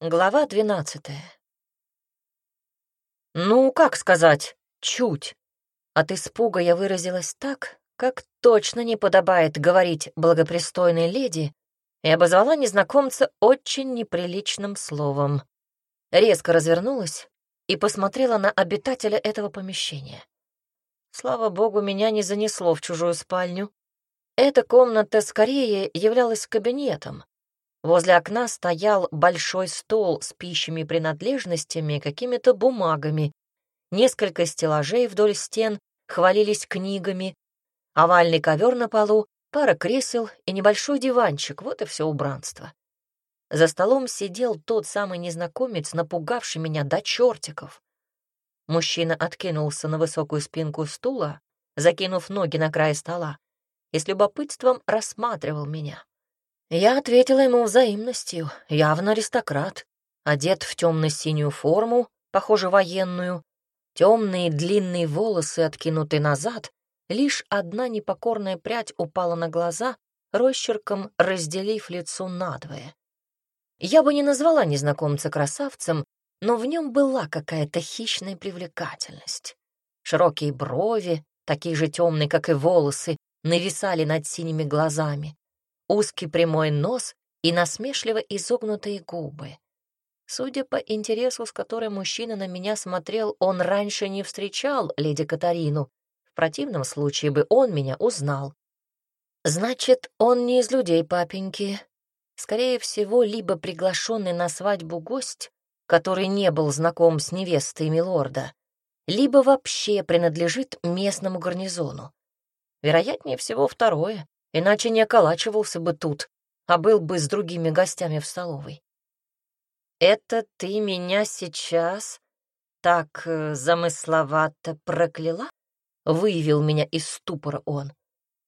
Глава двенадцатая. Ну, как сказать, чуть. От испуга я выразилась так, как точно не подобает говорить благопристойной леди, и обозвала незнакомца очень неприличным словом. Резко развернулась и посмотрела на обитателя этого помещения. Слава богу, меня не занесло в чужую спальню. Эта комната скорее являлась кабинетом, Возле окна стоял большой стол с пищими принадлежностями, какими-то бумагами. Несколько стеллажей вдоль стен хвалились книгами. Овальный ковер на полу, пара кресел и небольшой диванчик — вот и все убранство. За столом сидел тот самый незнакомец, напугавший меня до чертиков. Мужчина откинулся на высокую спинку стула, закинув ноги на край стола, и с любопытством рассматривал меня. Я ответила ему взаимностью, явно аристократ, одет в темно-синюю форму, похоже, военную, темные длинные волосы откинуты назад, лишь одна непокорная прядь упала на глаза, росчерком разделив лицо надвое. Я бы не назвала незнакомца красавцем, но в нем была какая-то хищная привлекательность. Широкие брови, такие же темные, как и волосы, нависали над синими глазами узкий прямой нос и насмешливо изогнутые губы. Судя по интересу, с которым мужчина на меня смотрел, он раньше не встречал леди Катарину. В противном случае бы он меня узнал. Значит, он не из людей папеньки. Скорее всего, либо приглашенный на свадьбу гость, который не был знаком с невестой милорда, либо вообще принадлежит местному гарнизону. Вероятнее всего, второе иначе не околачивался бы тут, а был бы с другими гостями в столовой. «Это ты меня сейчас так э, замысловато прокляла?» — выявил меня из ступора он.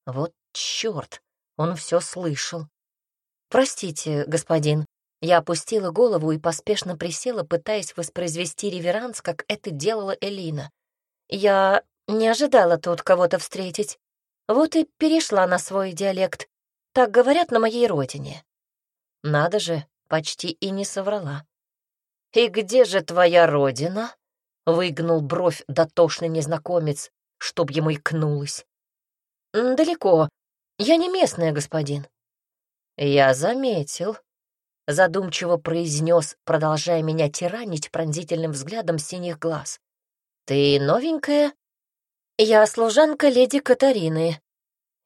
«Вот черт, он все слышал». «Простите, господин». Я опустила голову и поспешно присела, пытаясь воспроизвести реверанс, как это делала Элина. «Я не ожидала тут кого-то встретить. Вот и перешла на свой диалект. Так говорят на моей родине. Надо же, почти и не соврала. «И где же твоя родина?» — выгнул бровь дотошный незнакомец, чтоб ему икнулось. «Далеко. Я не местная, господин». «Я заметил», — задумчиво произнес, продолжая меня тиранить пронзительным взглядом синих глаз. «Ты новенькая?» «Я служанка леди Катарины».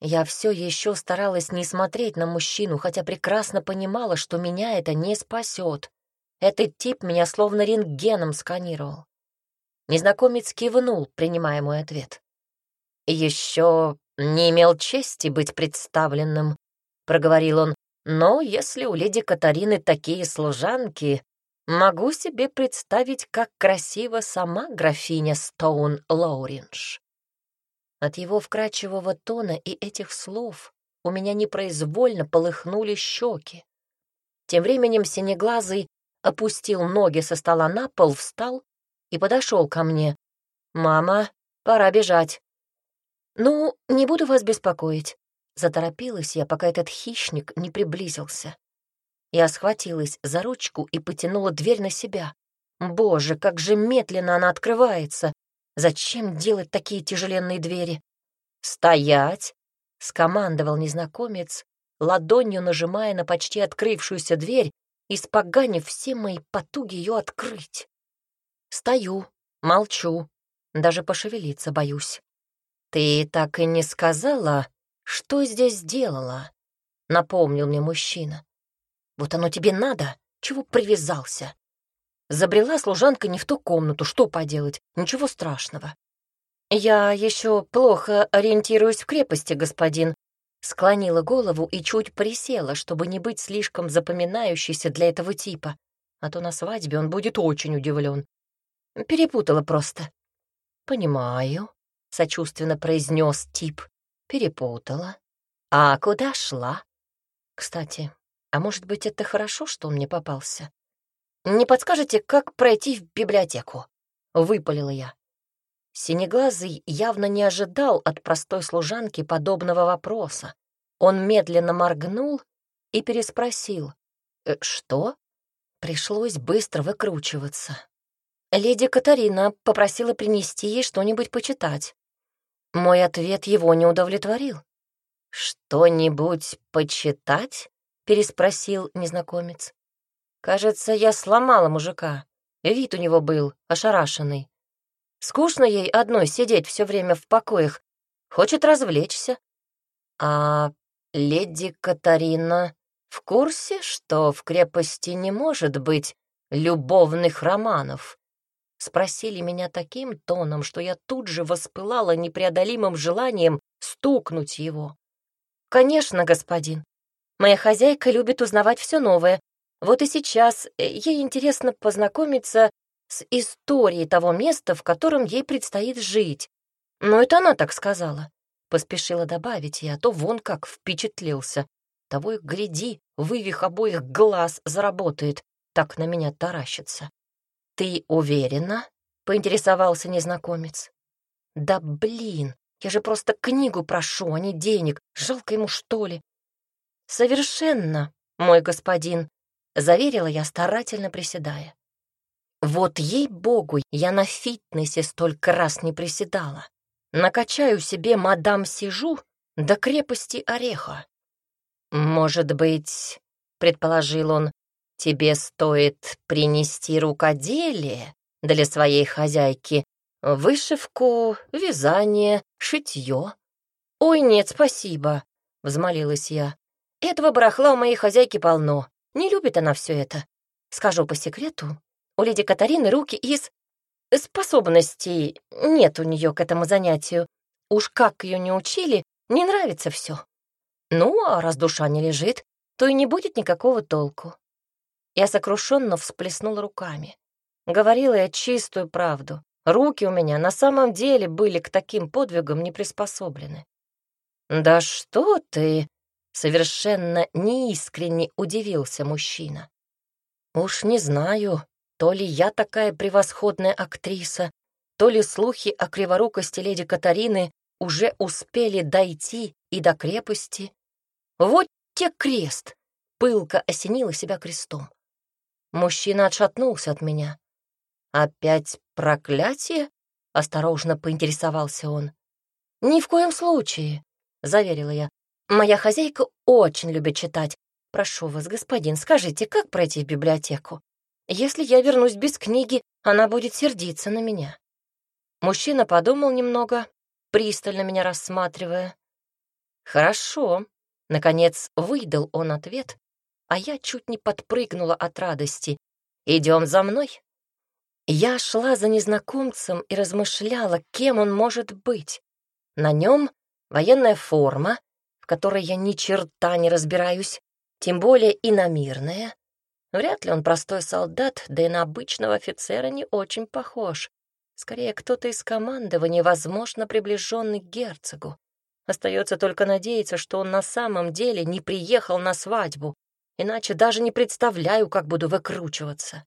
Я все еще старалась не смотреть на мужчину, хотя прекрасно понимала, что меня это не спасет. Этот тип меня словно рентгеном сканировал. Незнакомец кивнул, принимая мой ответ. «Еще не имел чести быть представленным», — проговорил он, «но если у леди Катарины такие служанки, могу себе представить, как красиво сама графиня Стоун Лоуринж». От его вкрадчивого тона и этих слов у меня непроизвольно полыхнули щеки. Тем временем Синеглазый опустил ноги со стола на пол, встал и подошел ко мне. «Мама, пора бежать». «Ну, не буду вас беспокоить», — заторопилась я, пока этот хищник не приблизился. Я схватилась за ручку и потянула дверь на себя. Боже, как же медленно она открывается! Зачем делать такие тяжеленные двери? «Стоять!» — скомандовал незнакомец, ладонью нажимая на почти открывшуюся дверь, испоганив все мои потуги ее открыть. Стою, молчу, даже пошевелиться боюсь. «Ты так и не сказала, что здесь делала?» — напомнил мне мужчина. «Вот оно тебе надо? Чего привязался?» Забрела служанка не в ту комнату, что поделать, ничего страшного. «Я еще плохо ориентируюсь в крепости, господин», склонила голову и чуть присела, чтобы не быть слишком запоминающейся для этого типа, а то на свадьбе он будет очень удивлен. Перепутала просто. «Понимаю», — сочувственно произнес тип. «Перепутала. А куда шла?» «Кстати, а может быть, это хорошо, что он мне попался?» «Не подскажете, как пройти в библиотеку?» — выпалила я. Синеглазый явно не ожидал от простой служанки подобного вопроса. Он медленно моргнул и переспросил. «Э, «Что?» Пришлось быстро выкручиваться. Леди Катарина попросила принести ей что-нибудь почитать. Мой ответ его не удовлетворил. «Что-нибудь почитать?» — переспросил незнакомец. «Кажется, я сломала мужика. Вид у него был ошарашенный. Скучно ей одной сидеть все время в покоях. Хочет развлечься. А леди Катарина в курсе, что в крепости не может быть любовных романов?» Спросили меня таким тоном, что я тут же воспылала непреодолимым желанием стукнуть его. «Конечно, господин. Моя хозяйка любит узнавать все новое. Вот и сейчас э, ей интересно познакомиться с историей того места, в котором ей предстоит жить. Но это она так сказала. Поспешила добавить я, а то вон как впечатлился. Того и гляди, вывих обоих глаз заработает, так на меня таращится. «Ты уверена?» — поинтересовался незнакомец. «Да блин, я же просто книгу прошу, а не денег. Жалко ему, что ли?» «Совершенно, мой господин», — заверила я, старательно приседая. «Вот ей-богу, я на фитнесе столько раз не приседала. Накачаю себе мадам сижу до крепости ореха». «Может быть, — предположил он, тебе стоит принести рукоделие для своей хозяйки, вышивку, вязание, шитье. «Ой, нет, спасибо», — взмолилась я. «Этого барахла у моей хозяйки полно. Не любит она все это. Скажу по секрету, у леди Катарины руки из... Способностей нет у нее к этому занятию. Уж как ее не учили, не нравится все. Ну, а раз душа не лежит, то и не будет никакого толку. Я сокрушенно всплеснула руками. Говорила я чистую правду. Руки у меня на самом деле были к таким подвигам не приспособлены. «Да что ты!» — совершенно неискренне удивился мужчина. «Уж не знаю, то ли я такая превосходная актриса, то ли слухи о криворукости леди Катарины уже успели дойти и до крепости. Вот те крест!» — пылко осенила себя крестом. Мужчина отшатнулся от меня. «Опять проклятие?» — осторожно поинтересовался он. «Ни в коем случае», — заверила я. «Моя хозяйка очень любит читать. Прошу вас, господин, скажите, как пройти в библиотеку? Если я вернусь без книги, она будет сердиться на меня». Мужчина подумал немного, пристально меня рассматривая. «Хорошо», — наконец выдал он ответ, а я чуть не подпрыгнула от радости. «Идем за мной». Я шла за незнакомцем и размышляла, кем он может быть. На нем военная форма, в которой я ни черта не разбираюсь, тем более иномирная. Вряд ли он простой солдат, да и на обычного офицера не очень похож. Скорее, кто-то из командования, возможно, приближенный к герцогу. Остается только надеяться, что он на самом деле не приехал на свадьбу, иначе даже не представляю, как буду выкручиваться.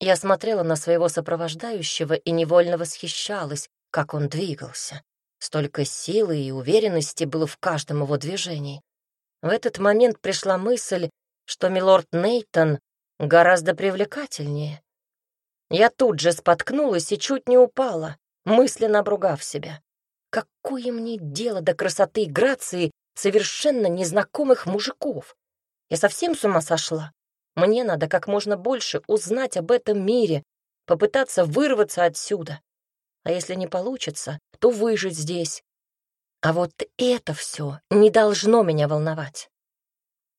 Я смотрела на своего сопровождающего и невольно восхищалась, как он двигался. Столько силы и уверенности было в каждом его движении. В этот момент пришла мысль, что милорд Нейтон гораздо привлекательнее. Я тут же споткнулась и чуть не упала, мысленно обругав себя. Какое мне дело до красоты и грации совершенно незнакомых мужиков? Я совсем с ума сошла? Мне надо как можно больше узнать об этом мире, попытаться вырваться отсюда. А если не получится, то выжить здесь. А вот это все не должно меня волновать.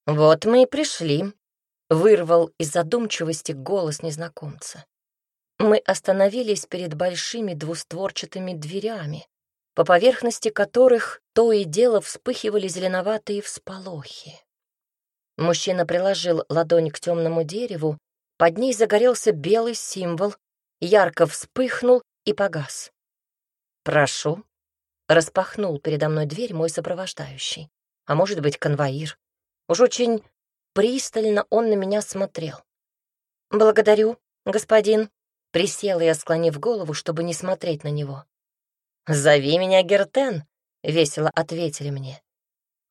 Вот мы и пришли, — вырвал из задумчивости голос незнакомца. Мы остановились перед большими двустворчатыми дверями, по поверхности которых то и дело вспыхивали зеленоватые всполохи. Мужчина приложил ладонь к темному дереву, под ней загорелся белый символ, ярко вспыхнул и погас. «Прошу», — распахнул передо мной дверь мой сопровождающий, а может быть, конвоир. Уж очень пристально он на меня смотрел. «Благодарю, господин», — присела я, склонив голову, чтобы не смотреть на него. «Зови меня Гертен», — весело ответили мне.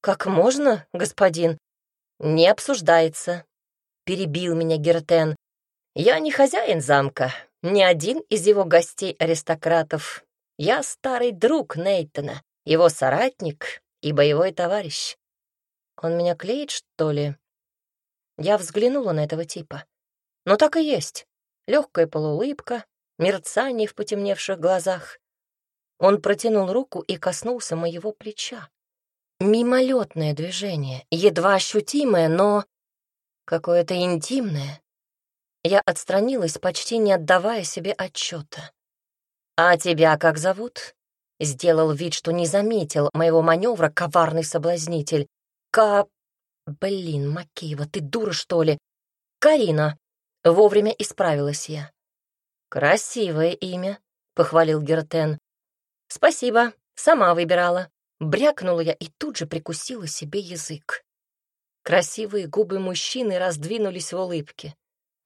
«Как можно, господин?» «Не обсуждается», — перебил меня Гертен, Я не хозяин замка, не один из его гостей-аристократов. Я старый друг Нейтона, его соратник и боевой товарищ. Он меня клеит, что ли? Я взглянула на этого типа. Ну так и есть. Легкая полуулыбка, мерцание в потемневших глазах. Он протянул руку и коснулся моего плеча. Мимолетное движение, едва ощутимое, но какое-то интимное. Я отстранилась, почти не отдавая себе отчета. «А тебя как зовут?» Сделал вид, что не заметил моего маневра коварный соблазнитель. «Ка... Блин, Макеева, ты дура, что ли? Карина!» Вовремя исправилась я. «Красивое имя», — похвалил Гертен. «Спасибо, сама выбирала». Брякнула я и тут же прикусила себе язык. Красивые губы мужчины раздвинулись в улыбке.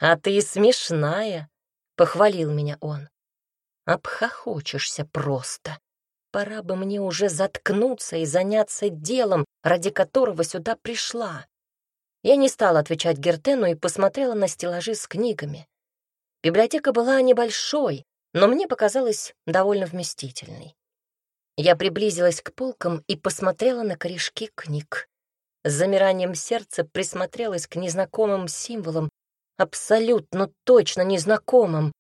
«А ты смешная», — похвалил меня он. «Обхохочешься просто. Пора бы мне уже заткнуться и заняться делом, ради которого сюда пришла». Я не стала отвечать Гертену и посмотрела на стеллажи с книгами. Библиотека была небольшой, но мне показалась довольно вместительной. Я приблизилась к полкам и посмотрела на корешки книг. С замиранием сердца присмотрелась к незнакомым символам, абсолютно точно незнакомым.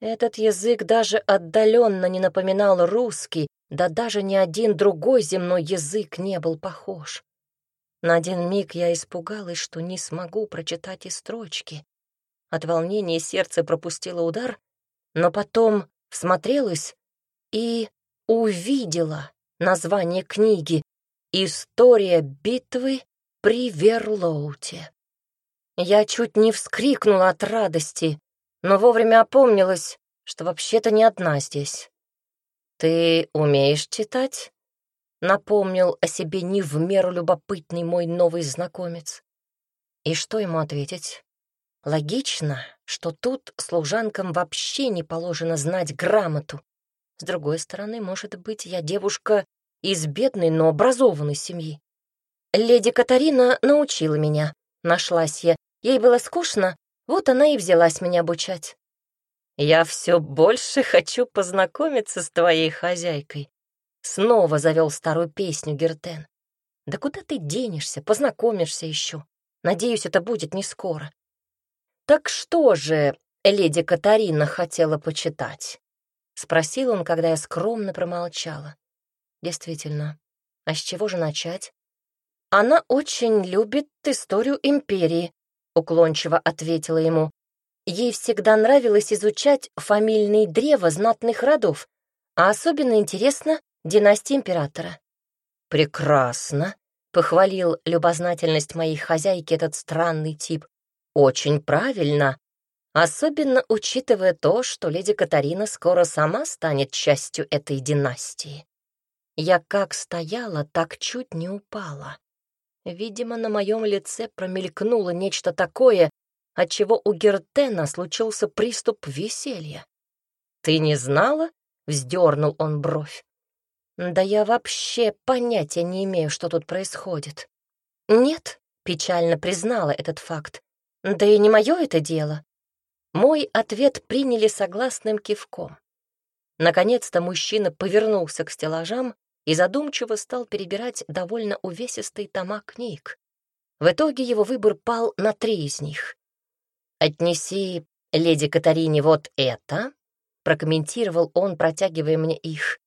Этот язык даже отдаленно не напоминал русский, да даже ни один другой земной язык не был похож. На один миг я испугалась, что не смогу прочитать и строчки. От волнения сердце пропустило удар, но потом всмотрелась и увидела название книги «История битвы при Верлоуте». Я чуть не вскрикнула от радости, но вовремя опомнилась, что вообще-то не одна здесь. «Ты умеешь читать?» — напомнил о себе не в меру любопытный мой новый знакомец. И что ему ответить? Логично, что тут служанкам вообще не положено знать грамоту. С другой стороны, может быть, я девушка из бедной, но образованной семьи. Леди Катарина научила меня, нашлась я. Ей было скучно, вот она и взялась меня обучать. «Я все больше хочу познакомиться с твоей хозяйкой», Снова завел старую песню Гертен. «Да куда ты денешься, познакомишься еще? Надеюсь, это будет не скоро». «Так что же леди Катарина хотела почитать?» — спросил он, когда я скромно промолчала. «Действительно, а с чего же начать?» «Она очень любит историю империи», — уклончиво ответила ему. «Ей всегда нравилось изучать фамильные древа знатных родов, а особенно интересно династия императора». «Прекрасно», — похвалил любознательность моей хозяйки этот странный тип. «Очень правильно. Особенно учитывая то, что леди Катарина скоро сама станет частью этой династии. Я как стояла, так чуть не упала. Видимо, на моем лице промелькнуло нечто такое, от чего у Гертена случился приступ веселья. «Ты не знала?» — вздернул он бровь. «Да я вообще понятия не имею, что тут происходит». «Нет», — печально признала этот факт. «Да и не мое это дело. Мой ответ приняли согласным кивком. Наконец-то мужчина повернулся к стеллажам и задумчиво стал перебирать довольно увесистые тома книг. В итоге его выбор пал на три из них. «Отнеси леди Катарине вот это», — прокомментировал он, протягивая мне их.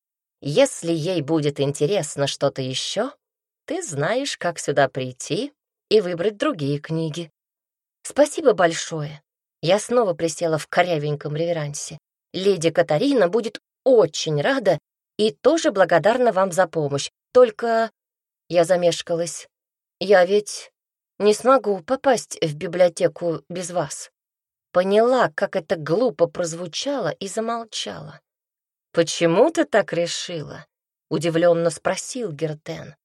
«Если ей будет интересно что-то еще, ты знаешь, как сюда прийти и выбрать другие книги». «Спасибо большое», я снова присела в корявеньком реверансе. Леди Катарина будет очень рада и тоже благодарна вам за помощь. Только я замешкалась. Я ведь не смогу попасть в библиотеку без вас. Поняла, как это глупо прозвучало, и замолчала. «Почему ты так решила?» — удивленно спросил Гертен.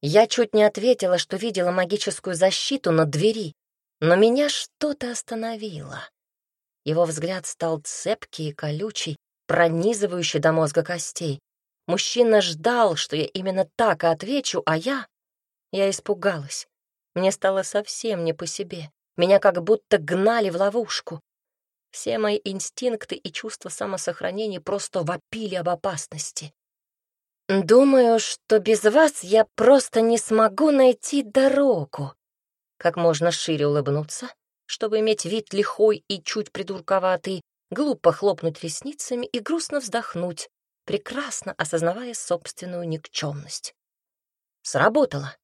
Я чуть не ответила, что видела магическую защиту на двери, но меня что-то остановило. Его взгляд стал цепкий и колючий, пронизывающий до мозга костей. Мужчина ждал, что я именно так и отвечу, а я... Я испугалась. Мне стало совсем не по себе. Меня как будто гнали в ловушку. Все мои инстинкты и чувства самосохранения просто вопили об опасности. «Думаю, что без вас я просто не смогу найти дорогу», как можно шире улыбнуться, чтобы иметь вид лихой и чуть придурковатый, глупо хлопнуть ресницами и грустно вздохнуть, прекрасно осознавая собственную никчемность. Сработало.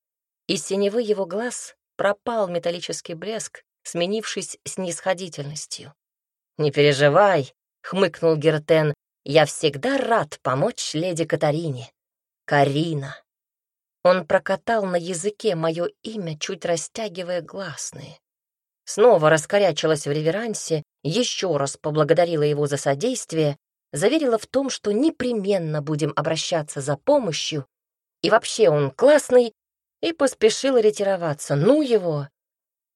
Из синевы его глаз пропал металлический блеск, сменившись снисходительностью. «Не переживай», — хмыкнул Гертен, — «я всегда рад помочь леди Катарине. Карина». Он прокатал на языке мое имя, чуть растягивая гласные. Снова раскорячилась в реверансе, еще раз поблагодарила его за содействие, заверила в том, что непременно будем обращаться за помощью, и вообще он классный, и поспешила ретироваться. Ну его!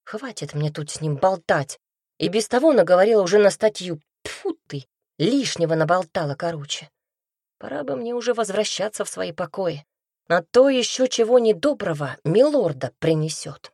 Хватит мне тут с ним болтать. И без того наговорила уже на статью. Тьфу ты, лишнего наболтала короче. Пора бы мне уже возвращаться в свои покои. На то еще чего недоброго милорда принесет.